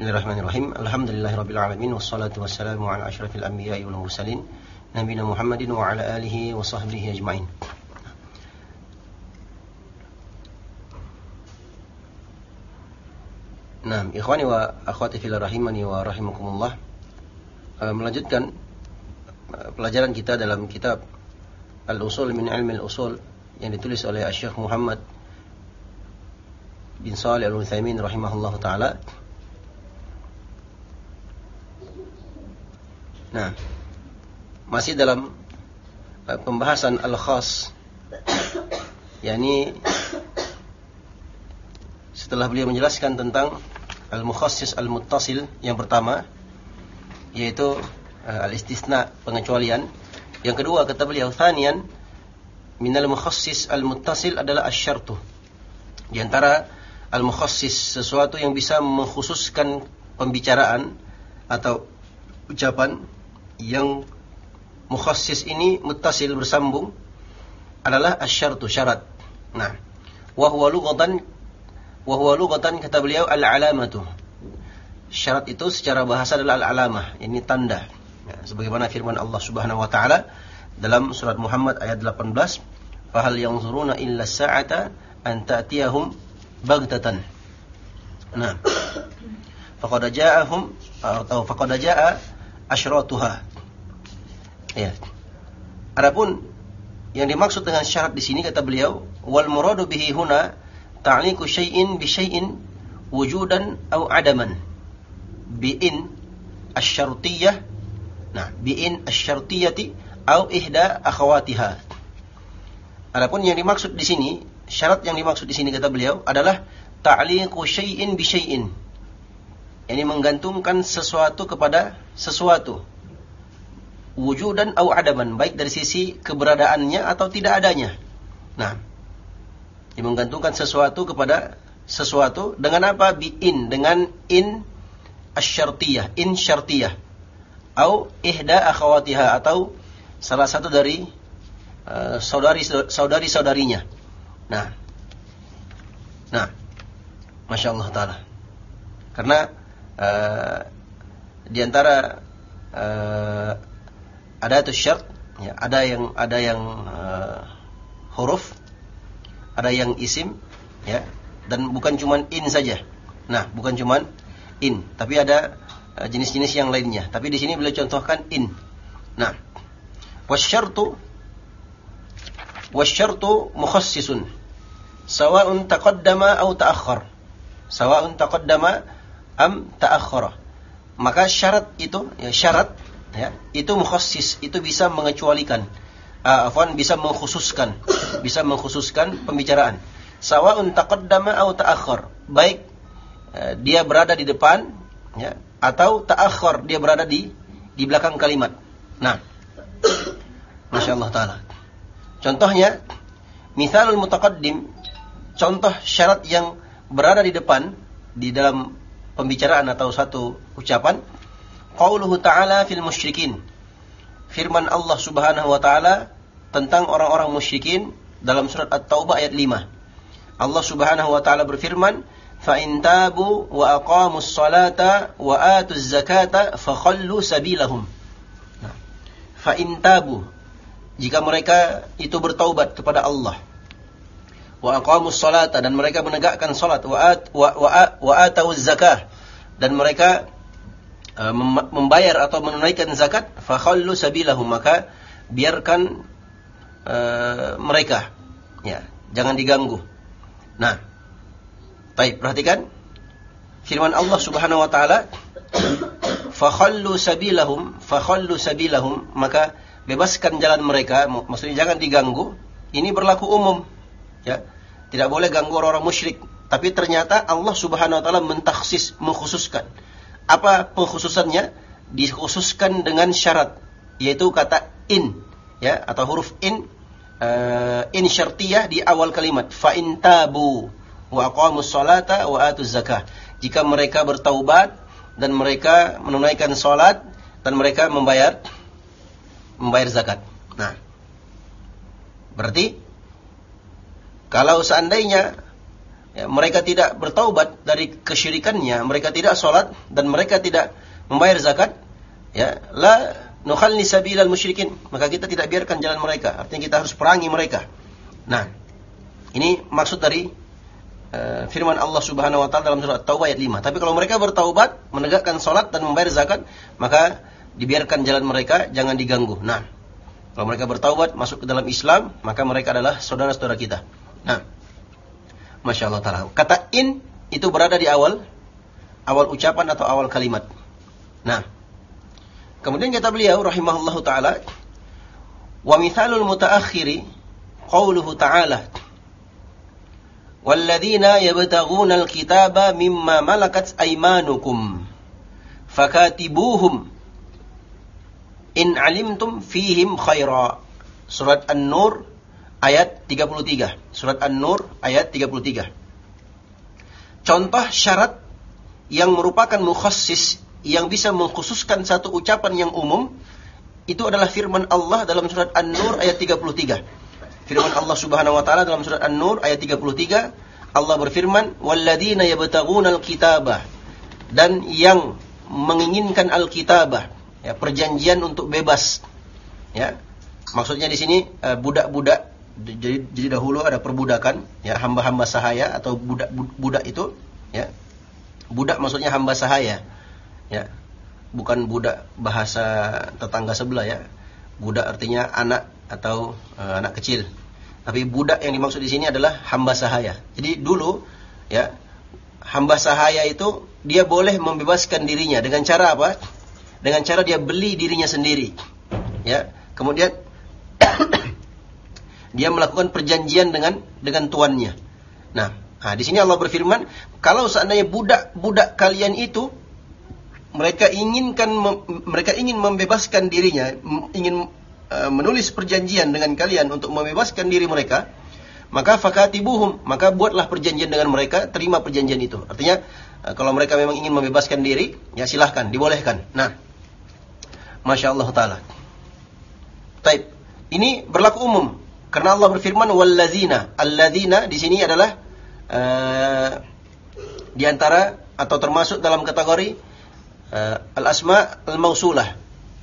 Bismillahirrahmanirrahim. Alhamdulillahirabbil alamin wassalatu wassalamu ala asyrafil anbiya'i wal mursalin nabiyina Muhammadin wa ala alihi wa sahbihi ajmain. Nah, ikhwani wa akhwati fillah rahimani wa rahimakumullah. Uh, melanjutkan uh, pelajaran kita dalam kitab Al-Usul min Ilmi Al-Usul yang ditulis oleh Syekh Muhammad bin Salih Al-Utsaimin rahimahullah taala. Nah, masih dalam uh, pembahasan al-khas yakni setelah beliau menjelaskan tentang al-mukhassis al-muttasil yang pertama yaitu uh, al-istisna pengecualian. Yang kedua kata beliau thanian minal mukhassis al-muttasil adalah asyartu. Di antara al-mukhassis sesuatu yang bisa mengkhususkan pembicaraan atau ucapan yang mukhassis ini muttasil bersambung adalah asyartu syarat. Nah, wa huwa lughatan wa kata beliau al-alamatu Syarat itu secara bahasa adalah al-alamah, ini tanda. Ya, sebagaimana firman Allah Subhanahu wa taala dalam surat Muhammad ayat 18, "Fahal yanzuruna illa sa'ata an ta'tiyahum baghtatan." Nah, faqad ja'ahum atau faqad ja'a asyratuha. Ya. Adapun yang dimaksud dengan syarat di sini kata beliau, wal muradu bihi huna ta'liqu syai'in bi syai'in wujudan aw adaman bi'in asyartiyah nah bi'in asyartiyati au ihda akhawatiha adapun yang dimaksud di sini syarat yang dimaksud di sini kata beliau adalah ta'liqu syai'in bi syai'in ini menggantungkan sesuatu kepada sesuatu wujudan au adaman baik dari sisi keberadaannya atau tidak adanya nah ini menggantungkan sesuatu kepada sesuatu dengan apa bi'in dengan in asyartiyah, in syartiyah. Au ihda akhawatiha atau salah satu dari uh, saudari saudari saudarinya. Nah, nah, masya Allah taala. Karena uh, di antara uh, ada itu syarat, ya, ada yang ada yang uh, huruf, ada yang isim, ya, dan bukan cuman in saja. Nah, bukan cuman in, tapi ada uh, jenis-jenis yang lainnya. Tapi di sini beliau contohkan in. Nah, wasyartu wasyartu mukhassisun sawa'un taqaddama atau ta'akhkhar. Sawa'un taqaddama am ta'akhkhara. Maka syarat itu ya syarat ya, itu mukhassis, itu bisa mengecualikan uh, afwan bisa mengkhususkan, bisa mengkhususkan pembicaraan. Sawa'un taqaddama atau ta'akhkhar. Baik Eh, dia berada di depan ya atau ta'akhir dia berada di di belakang kalimat. Nah, Masya Allah Ta'ala. Contohnya, misalul mutaqaddim, contoh syarat yang berada di depan, di dalam pembicaraan atau satu ucapan qauluhu ta'ala fil musyrikin. Firman Allah Subhanahu wa taala tentang orang-orang musyrikin dalam surat At-Taubah ayat 5 Allah Subhanahu wa taala berfirman fa in tabu wa aqamus salata wa atuz zakata fakhallu sabilahum. Nah, fa in tabu. Jika mereka itu bertaubat kepada Allah wa aqamus salata dan mereka menegakkan salat. Wa at, wa wa, wa zakah dan mereka uh, membayar atau menunaikan zakat fa khallu sabilahum maka biarkan uh, mereka. Ya jangan diganggu. Nah Baik, perhatikan. Firman Allah Subhanahu wa taala, "Fakhallu sabilahum, fakhallu sabilahum," maka bebaskan jalan mereka, maksudnya jangan diganggu. Ini berlaku umum, ya. Tidak boleh ganggu orang-orang musyrik. Tapi ternyata Allah Subhanahu wa taala mentaksis, mengkhususkan. Apa pengkhususannya? Dikhususkan dengan syarat, yaitu kata in, ya, atau huruf in uh, in syartiyah di awal kalimat. Fa in tabu wa aqamus salata wa atuz zakah. Jika mereka bertaubat dan mereka menunaikan salat dan mereka membayar membayar zakat. Nah, berarti kalau seandainya ya, mereka tidak bertaubat dari kesyirikannya, mereka tidak sholat dan mereka tidak membayar zakat, ya, la nukhalni sabilal musyrikin, maka kita tidak biarkan jalan mereka. Artinya kita harus perangi mereka. Nah, ini maksud dari uh, firman Allah Subhanahu wa taala dalam surat Taubah ayat 5. Tapi kalau mereka bertaubat, menegakkan salat dan membayar zakat, maka dibiarkan jalan mereka, jangan diganggu. Nah, kalau mereka bertaubat masuk ke dalam Islam, maka mereka adalah saudara-saudara kita. Nah, Masya Allah Ta'ala. Kata in itu berada di awal, awal ucapan atau awal kalimat. Nah, kemudian kata beliau rahimahullah ta'ala, wa mithalul mutaakhiri qawluhu ta'ala والذين يبتغون الكتاب مما ملكت أيمانكم فكاتبوهم إن علمتم فيهم خيرا Surat An-Nur ayat 33. Surat An-Nur ayat 33. Contoh syarat yang merupakan mukhassis yang bisa mengkhususkan satu ucapan yang umum itu adalah firman Allah dalam surat An-Nur ayat 33. Firman Allah Subhanahu wa taala dalam surat An-Nur ayat 33, Allah berfirman, "Walladzina yabtaguna al-kitaba" dan yang menginginkan al-kitabah, ya, perjanjian untuk bebas. Ya. Maksudnya di sini eh, budak-budak jadi, jadi dahulu ada perbudakan ya hamba-hamba sahaya atau budak budak itu ya. Budak maksudnya hamba sahaya ya. Bukan budak bahasa tetangga sebelah ya. Budak artinya anak atau uh, anak kecil. Tapi budak yang dimaksud di sini adalah hamba sahaya. Jadi dulu ya hamba sahaya itu dia boleh membebaskan dirinya dengan cara apa? Dengan cara dia beli dirinya sendiri ya. Kemudian dia melakukan perjanjian dengan dengan tuannya. Nah, nah di sini Allah berfirman, kalau seandainya budak-budak kalian itu mereka inginkan mereka ingin membebaskan dirinya, ingin uh, menulis perjanjian dengan kalian untuk membebaskan diri mereka, maka fakatibuhum, maka buatlah perjanjian dengan mereka, terima perjanjian itu. Artinya uh, kalau mereka memang ingin membebaskan diri, ya silahkan, dibolehkan. Nah, masya Allah taala. Taib. Ini berlaku umum. Karena Allah berfirman walladzina. Alladzina di sini adalah uh, di antara atau termasuk dalam kategori uh, al-asma al-mausulah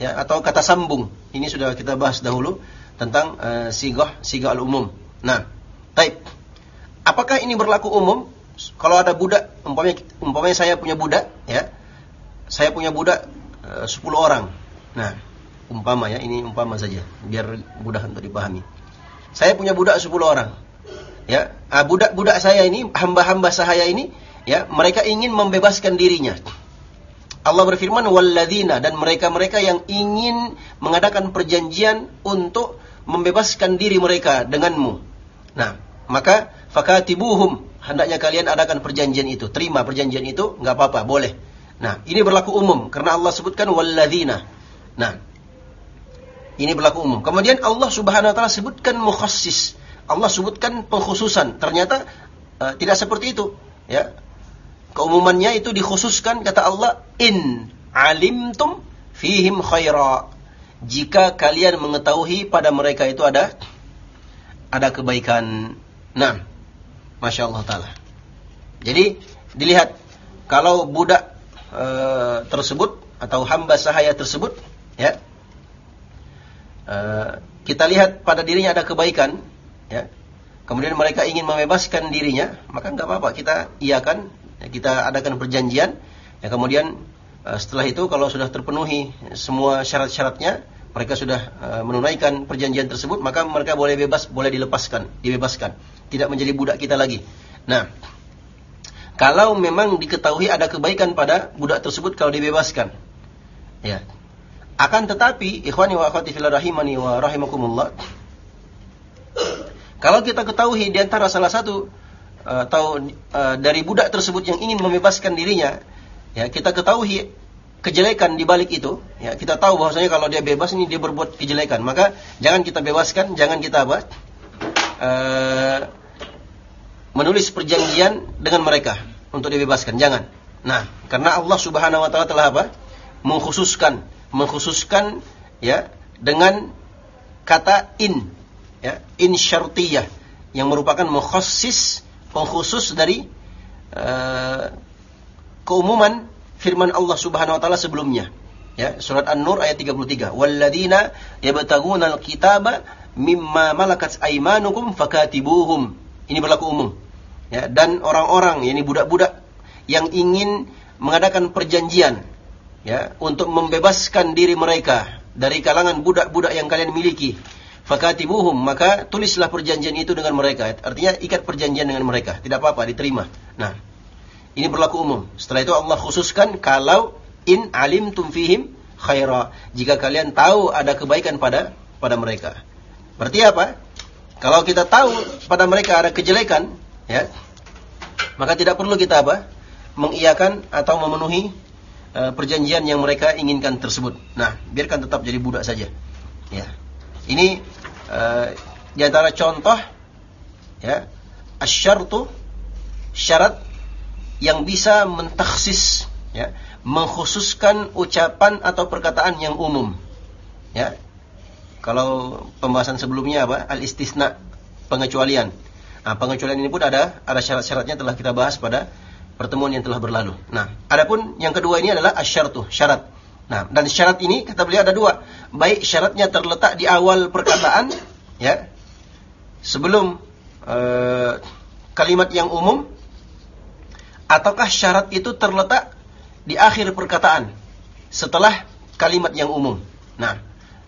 ya atau kata sambung. Ini sudah kita bahas dahulu tentang uh, sigah sigah al-umum. Nah, taib. Apakah ini berlaku umum? Kalau ada budak, umpamanya, umpamanya saya punya budak, ya, saya punya budak uh, 10 orang. Nah, umpama ya, ini umpama saja, biar mudah untuk dipahami. Saya punya budak 10 orang. Ya, ah, budak-budak saya ini, hamba-hamba sahaya ini, ya, mereka ingin membebaskan dirinya. Allah berfirman walladzina dan mereka-mereka yang ingin mengadakan perjanjian untuk membebaskan diri mereka denganmu. Nah, maka fakatibuhum hendaknya kalian adakan perjanjian itu. Terima perjanjian itu, nggak apa-apa, boleh. Nah, ini berlaku umum karena Allah sebutkan walladzina. Nah, ini berlaku umum. Kemudian Allah Subhanahu wa taala sebutkan mukhassis. Allah sebutkan pengkhususan. Ternyata uh, tidak seperti itu, ya. Keumumannya itu dikhususkan kata Allah in alimtum fihim khaira. Jika kalian mengetahui pada mereka itu ada ada kebaikan. Nah, Masya Allah Ta'ala. Jadi, dilihat. Kalau budak e, tersebut, atau hamba sahaya tersebut, ya, Eh, kita lihat pada dirinya ada kebaikan, ya. Kemudian mereka ingin membebaskan dirinya, maka nggak apa-apa kita iakan, ya, kita adakan perjanjian. Ya kemudian uh, setelah itu kalau sudah terpenuhi semua syarat-syaratnya, mereka sudah uh, menunaikan perjanjian tersebut, maka mereka boleh bebas, boleh dilepaskan, dibebaskan, tidak menjadi budak kita lagi. Nah, kalau memang diketahui ada kebaikan pada budak tersebut kalau dibebaskan, ya akan tetapi, ikhwani wa akhwati fillah rahimani wa rahimakumullah. Kalau kita ketahui di antara salah satu uh, atau uh, dari budak tersebut yang ingin membebaskan dirinya, ya kita ketahui kejelekan di balik itu, ya kita tahu bahwasanya kalau dia bebas ini dia berbuat kejelekan, maka jangan kita bebaskan, jangan kita apa? Uh, menulis perjanjian dengan mereka untuk dibebaskan, jangan. Nah, karena Allah Subhanahu wa taala telah apa? mengkhususkan mengkhususkan ya dengan kata in ya in syartiyah yang merupakan mukhassis pengkhusus dari uh, keumuman firman Allah Subhanahu wa taala sebelumnya. Ya, surat An-Nur ayat 33. Walladzina yabtaguna al-kitaba mimma malakat aymanukum fakatibuhum. Ini berlaku umum. Ya, dan orang-orang yakni budak-budak yang ingin mengadakan perjanjian ya untuk membebaskan diri mereka dari kalangan budak-budak yang kalian miliki. Fakatibuhum maka tulislah perjanjian itu dengan mereka. Artinya ikat perjanjian dengan mereka. Tidak apa-apa diterima. Nah ini berlaku umum. Setelah itu Allah khususkan kalau in alimtum fihim khaira. Jika kalian tahu ada kebaikan pada pada mereka. Berarti apa? Kalau kita tahu pada mereka ada kejelekan ya maka tidak perlu kita apa? Mengiyakan atau memenuhi uh, perjanjian yang mereka inginkan tersebut. Nah biarkan tetap jadi budak saja. Ya. Ini uh, di antara contoh ya asyartu syarat yang bisa mentaksis ya mengkhususkan ucapan atau perkataan yang umum. Ya. Kalau pembahasan sebelumnya apa? Al istisna pengecualian. Nah pengecualian ini pun ada ada syarat-syaratnya telah kita bahas pada pertemuan yang telah berlalu nah adapun yang kedua ini adalah asyartu syarat Nah, dan syarat ini kata beliau ada dua. Baik syaratnya terletak di awal perkataan, ya, sebelum uh, kalimat yang umum, ataukah syarat itu terletak di akhir perkataan setelah kalimat yang umum. Nah,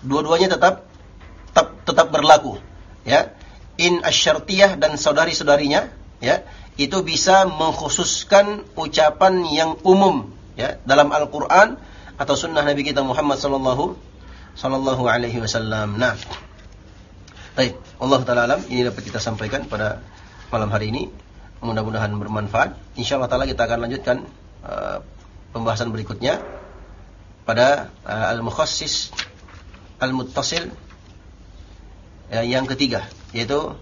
dua-duanya tetap tetap, tetap berlaku, ya. In asyartiyah dan saudari-saudarinya, ya, itu bisa mengkhususkan ucapan yang umum, ya, dalam Al-Qur'an atau sunnah Nabi kita Muhammad sallallahu sallallahu alaihi wasallam. Nah, baik, Allah taala alam ini dapat kita sampaikan pada malam hari ini. Mudah-mudahan bermanfaat. Insyaallah taala kita akan lanjutkan uh, pembahasan berikutnya pada uh, al-mukhassis al-muttasil uh, yang ketiga yaitu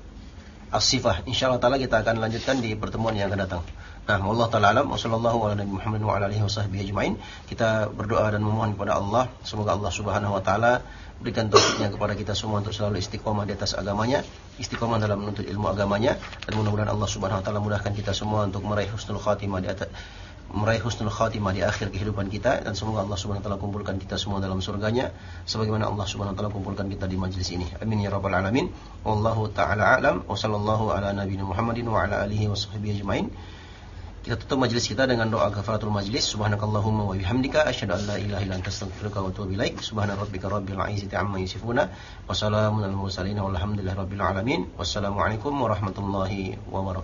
as-sifah. Insyaallah taala kita akan lanjutkan di pertemuan yang akan datang. Nah, Allah taala alam wa sallallahu ala nabi Muhammad wa ala alihi wasahbihi ajmain. Kita berdoa dan memohon kepada Allah semoga Allah Subhanahu wa taala berikan taufiknya kepada kita semua untuk selalu istiqomah di atas agamanya, istiqomah dalam menuntut ilmu agamanya dan mudah-mudahan Allah Subhanahu wa taala mudahkan kita semua untuk meraih husnul khatimah di atas meraih husnul khatimah di akhir kehidupan kita dan semoga Allah Subhanahu wa taala kumpulkan kita semua dalam surganya sebagaimana Allah Subhanahu wa taala kumpulkan kita di majlis ini. Amin ya rabbal alamin. Wallahu taala alam wa sallallahu ala nabiyina Muhammadin wa ala alihi washabbihi ajmain. Kita tutup majlis kita dengan doa kafaratul majlis. Subhanakallahumma wa bihamdika asyhadu an la ilaha illa anta astaghfiruka wa atubu ilaik. Subhana rabbika rabbil izzati amma yasifuna wa salamun mursalin walhamdulillahi rabbil alamin. Wassalamualaikum warahmatullahi wabarakatuh.